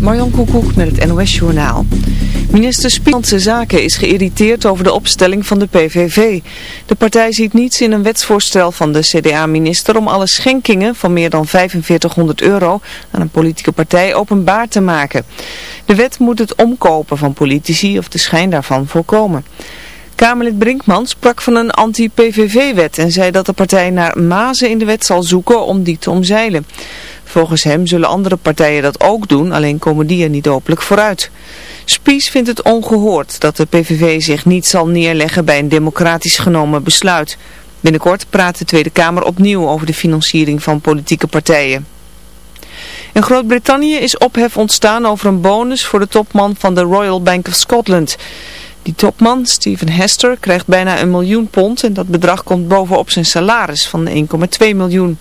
Marjan Koekoek met het NOS Journaal. Minister Spiegelse Zaken is geïrriteerd over de opstelling van de PVV. De partij ziet niets in een wetsvoorstel van de CDA-minister om alle schenkingen van meer dan 4500 euro aan een politieke partij openbaar te maken. De wet moet het omkopen van politici of de schijn daarvan voorkomen. Kamerlid Brinkman sprak van een anti-PVV-wet en zei dat de partij naar mazen in de wet zal zoeken om die te omzeilen. Volgens hem zullen andere partijen dat ook doen, alleen komen die er niet openlijk vooruit. Spies vindt het ongehoord dat de PVV zich niet zal neerleggen bij een democratisch genomen besluit. Binnenkort praat de Tweede Kamer opnieuw over de financiering van politieke partijen. In Groot-Brittannië is ophef ontstaan over een bonus voor de topman van de Royal Bank of Scotland. Die topman, Stephen Hester, krijgt bijna een miljoen pond en dat bedrag komt bovenop zijn salaris van 1,2 miljoen.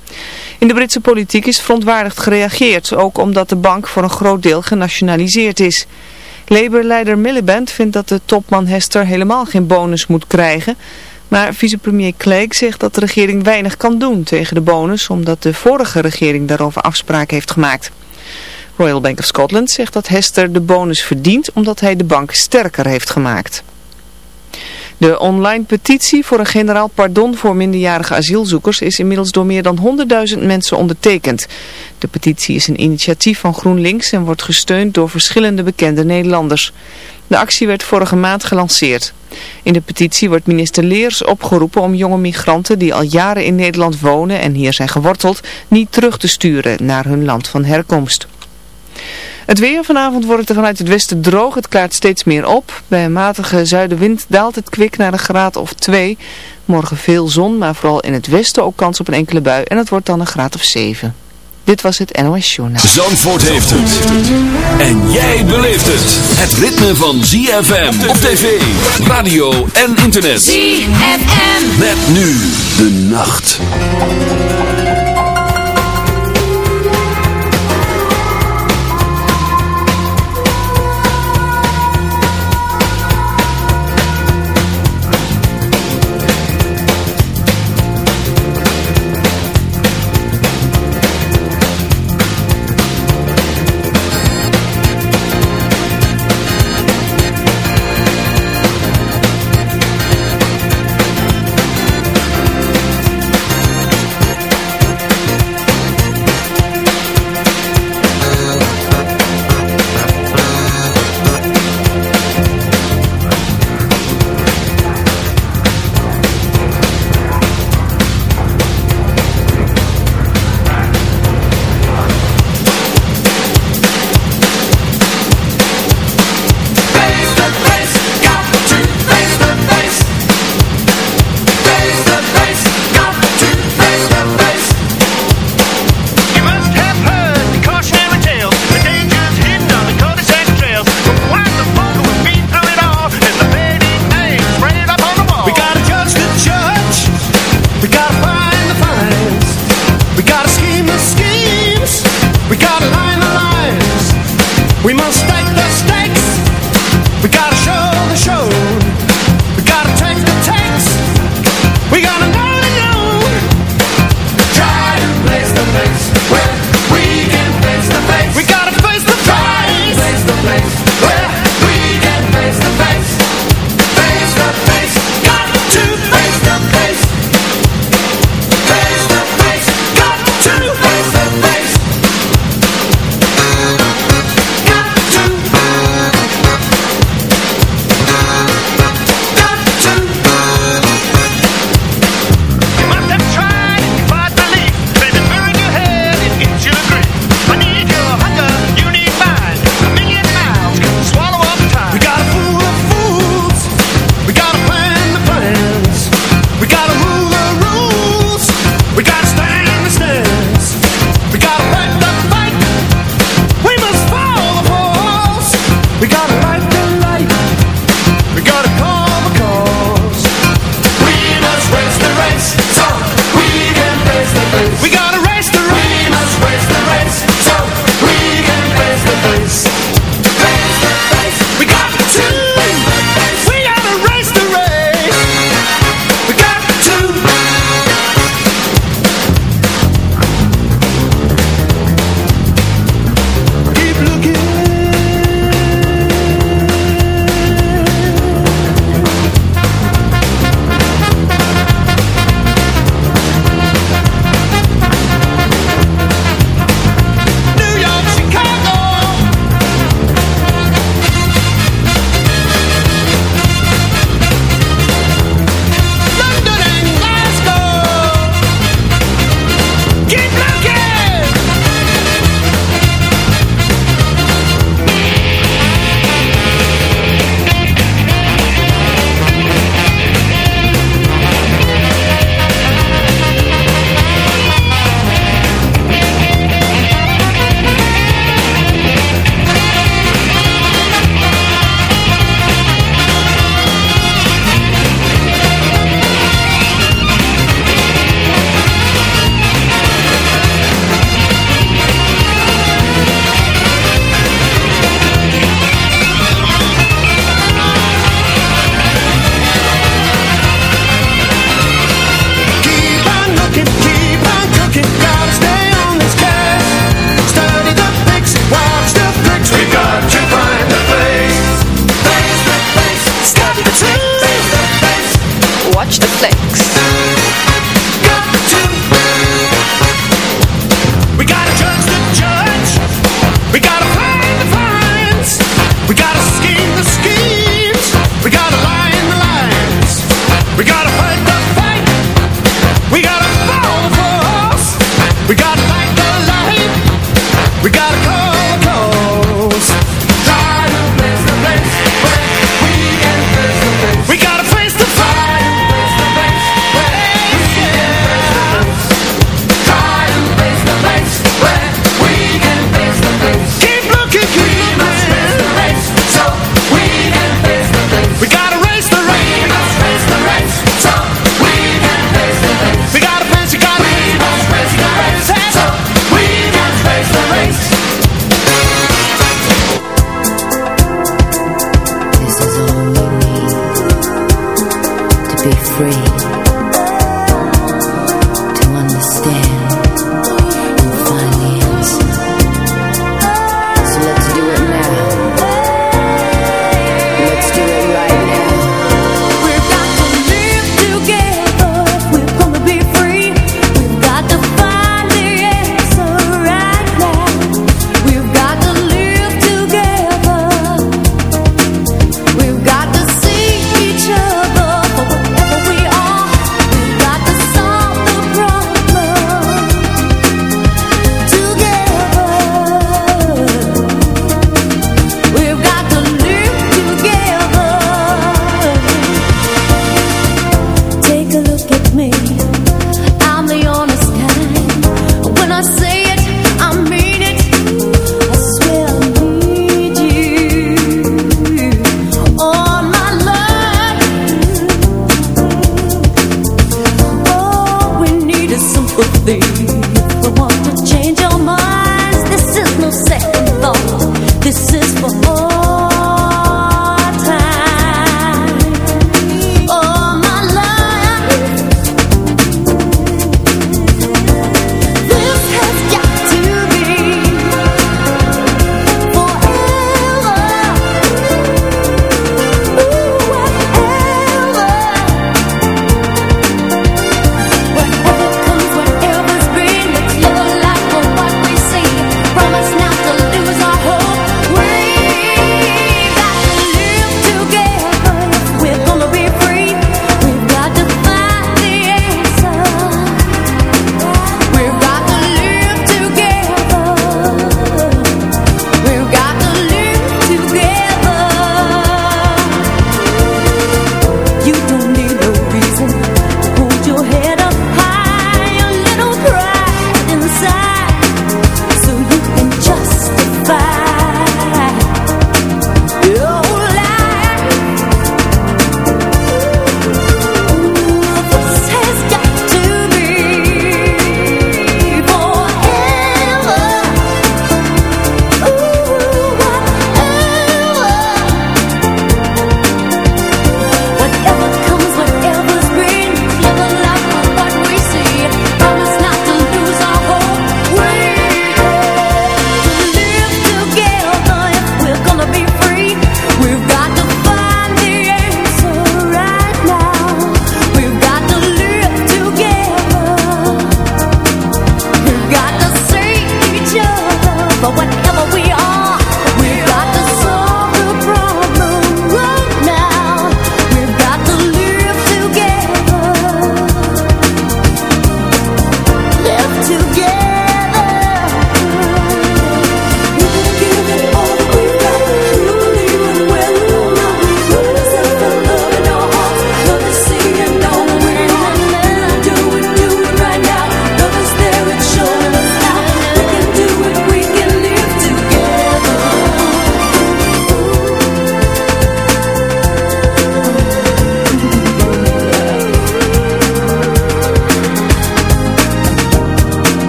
In de Britse politiek is verontwaardigd gereageerd, ook omdat de bank voor een groot deel genationaliseerd is. Labour-leider Miliband vindt dat de topman Hester helemaal geen bonus moet krijgen, maar vicepremier Clegg zegt dat de regering weinig kan doen tegen de bonus, omdat de vorige regering daarover afspraak heeft gemaakt. Royal Bank of Scotland zegt dat Hester de bonus verdient omdat hij de bank sterker heeft gemaakt. De online petitie voor een generaal pardon voor minderjarige asielzoekers is inmiddels door meer dan 100.000 mensen ondertekend. De petitie is een initiatief van GroenLinks en wordt gesteund door verschillende bekende Nederlanders. De actie werd vorige maand gelanceerd. In de petitie wordt minister Leers opgeroepen om jonge migranten die al jaren in Nederland wonen en hier zijn geworteld niet terug te sturen naar hun land van herkomst. Het weer vanavond wordt het vanuit het westen droog. Het klaart steeds meer op. Bij een matige zuidenwind daalt het kwik naar een graad of 2. Morgen veel zon, maar vooral in het westen ook kans op een enkele bui. En het wordt dan een graad of 7. Dit was het NOS Journaal. Zandvoort heeft het. En jij beleeft het. Het ritme van ZFM op tv, radio en internet. ZFM. Met nu de nacht.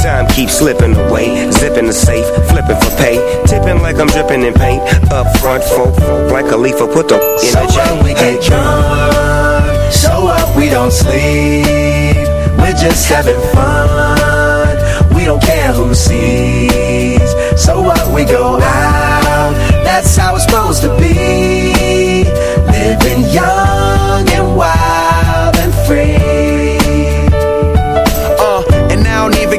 Time keeps slipping away. Zipping the safe, flipping for pay. Tipping like I'm dripping in paint. Up front, folk, folk like a leaf. Put the in So a what, we get drunk. So what, we don't sleep. We're just having fun. We don't care who sees. So what, we go out. That's how it's supposed to be. Living young and wild and free.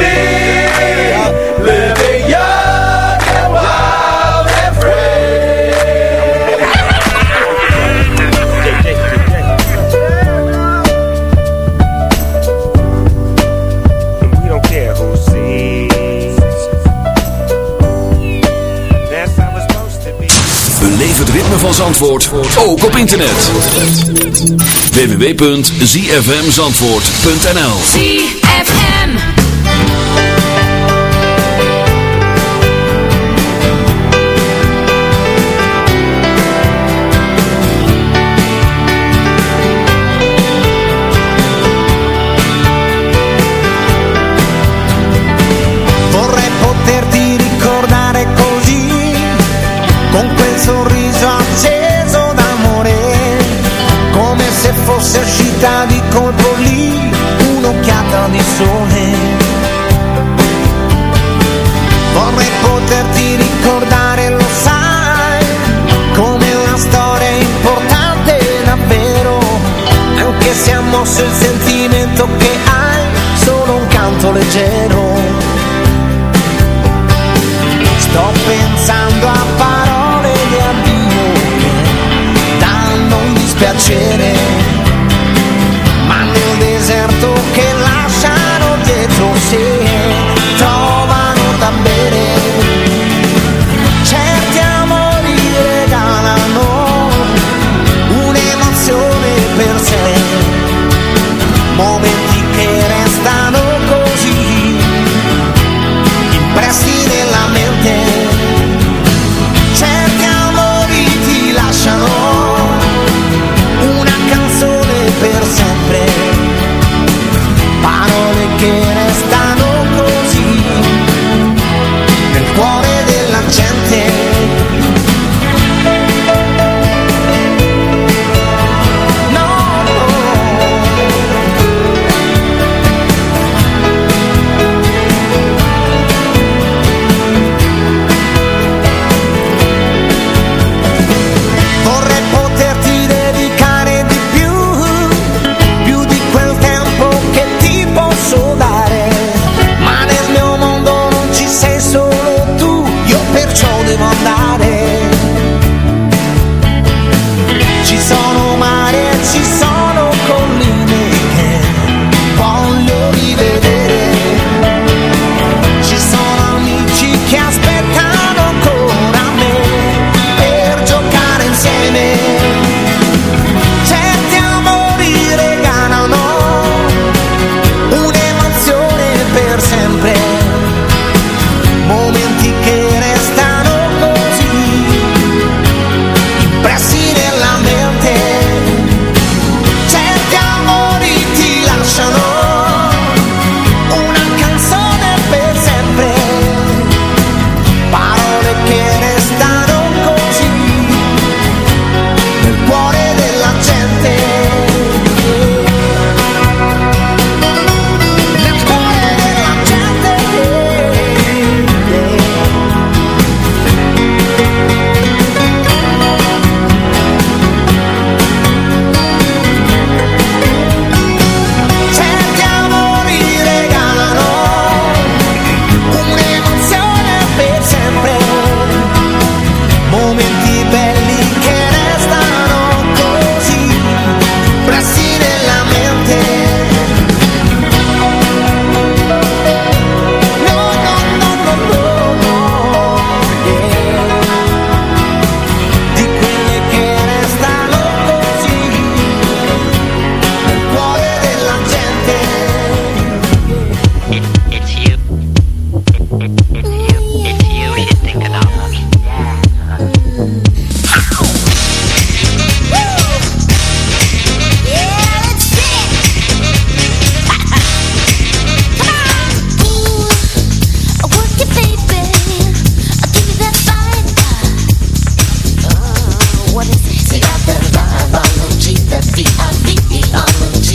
Be. Living young and wild and free. We don't care who sees. That's how it's supposed to be. Beleef het ritme van Zandvoort, ook op internet. www.zfmzandvoort.nl mosso il sentimento che hai, solo un canto leggero. Sto pensando a parole di addio che danno un dispiacere, Ze She got the vibe on the G.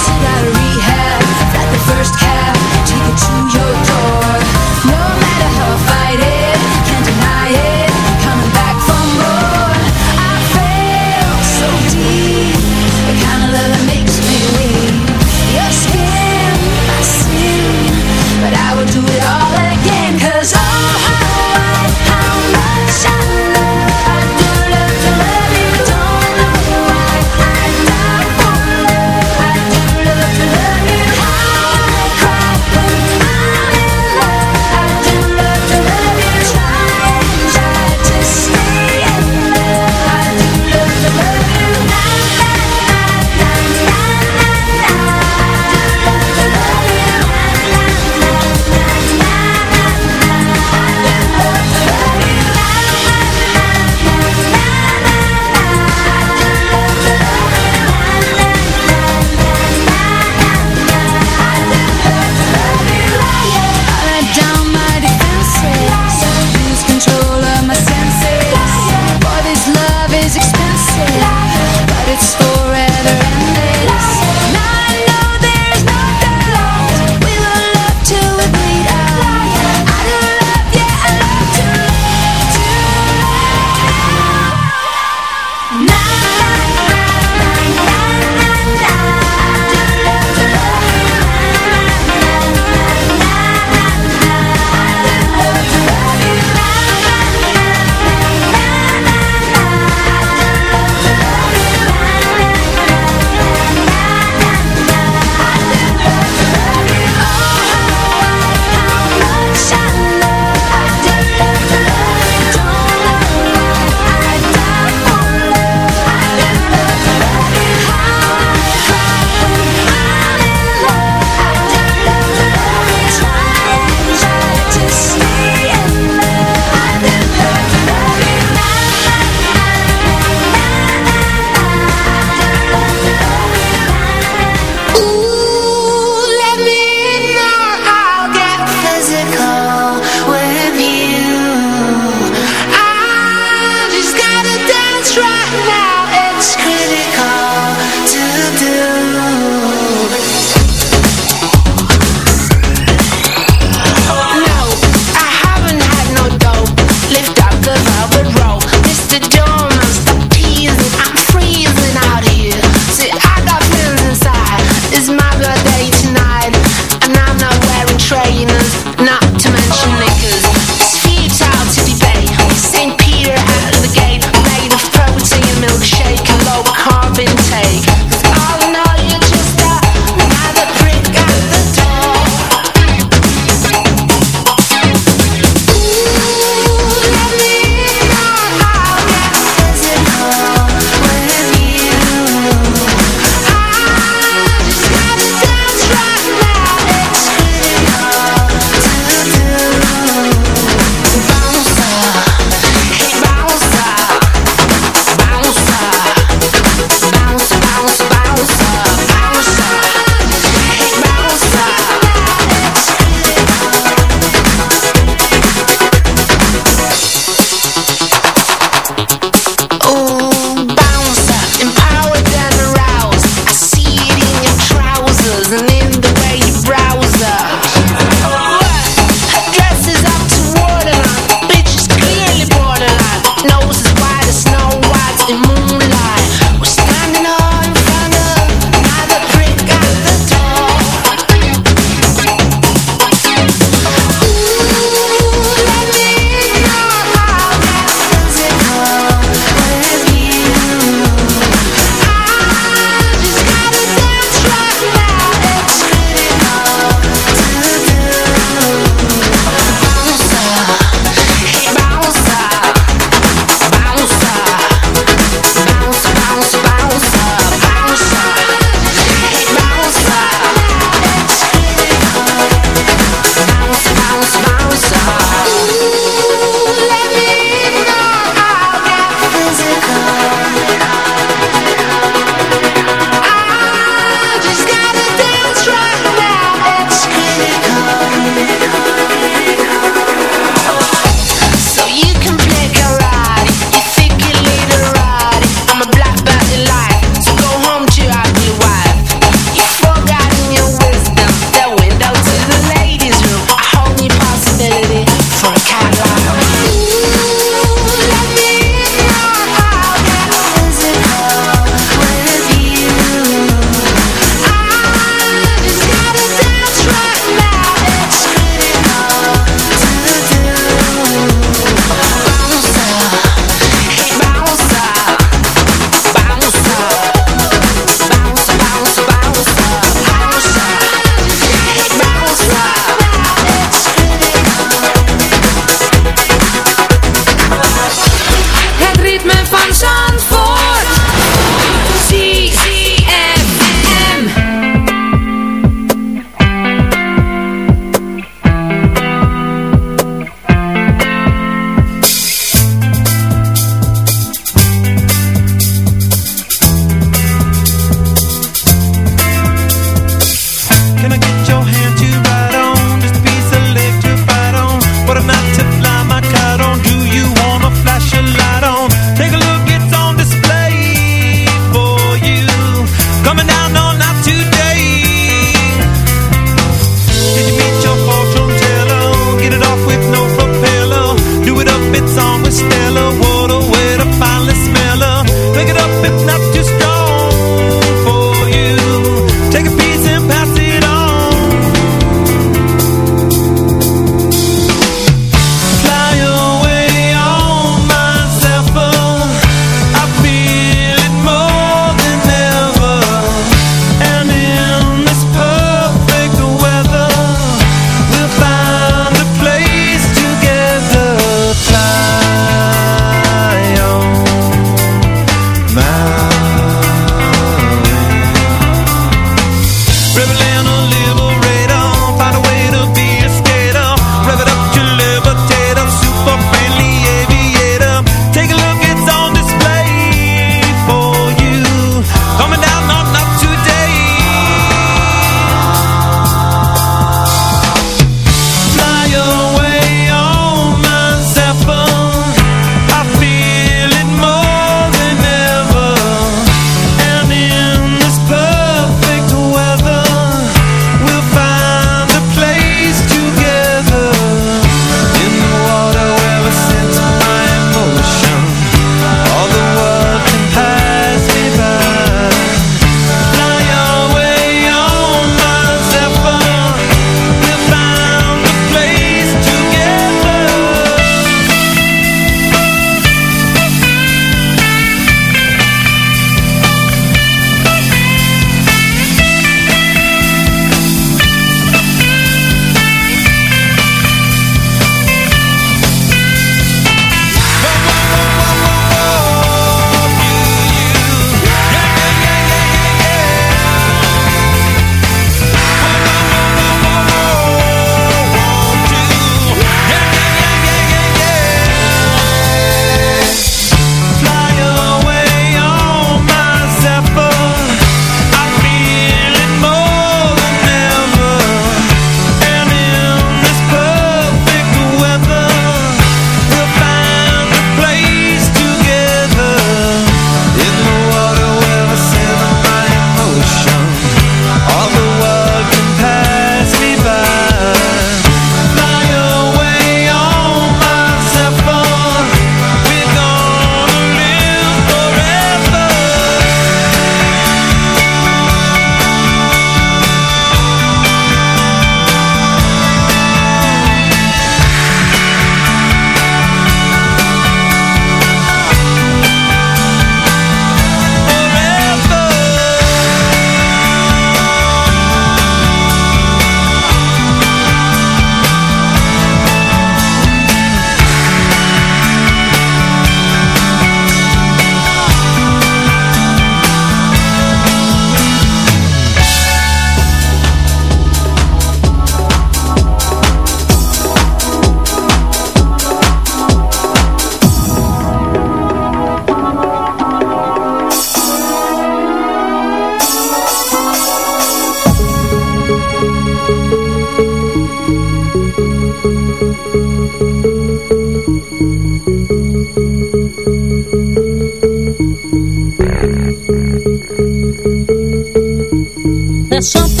corazón.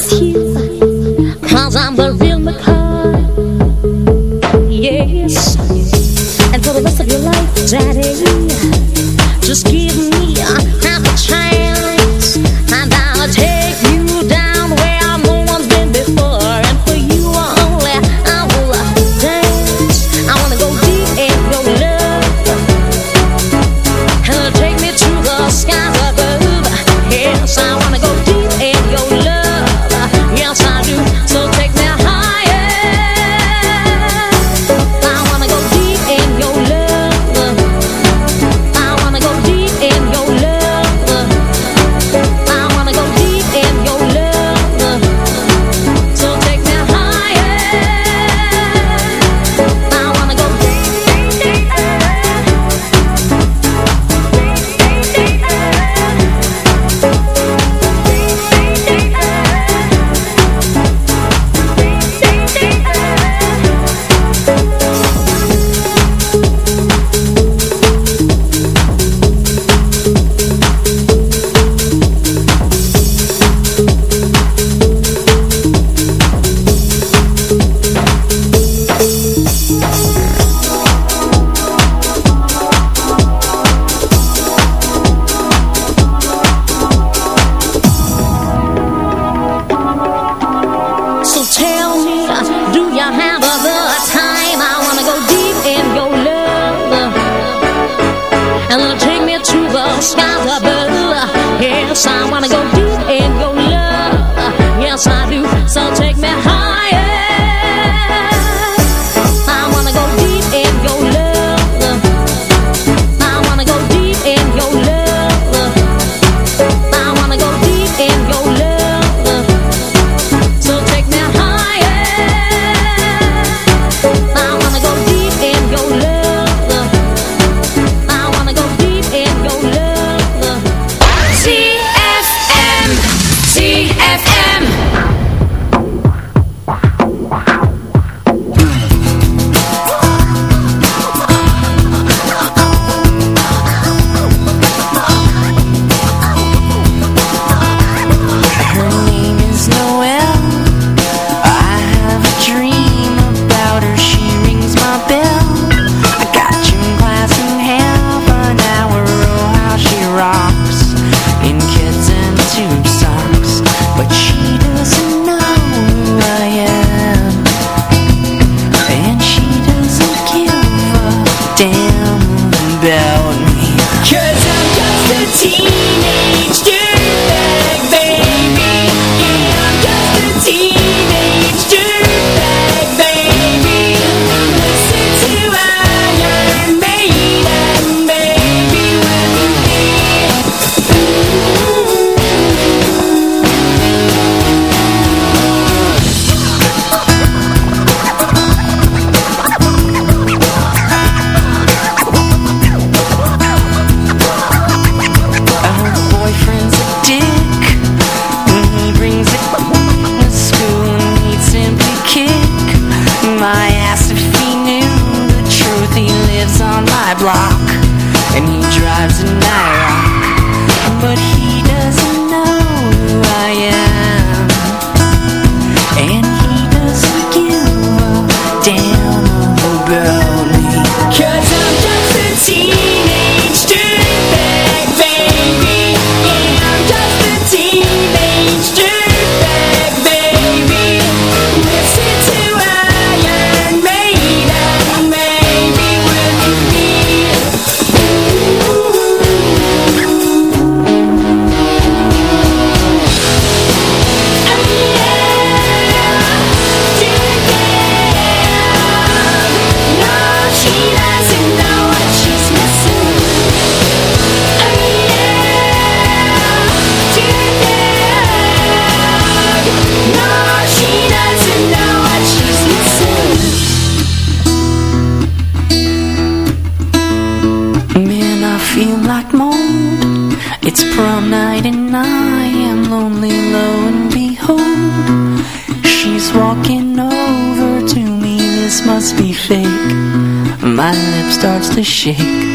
I'll to shake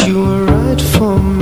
you were right for me.